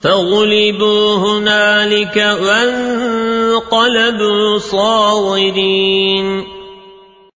فغلبوا هنالك وانقلبوا صاغرين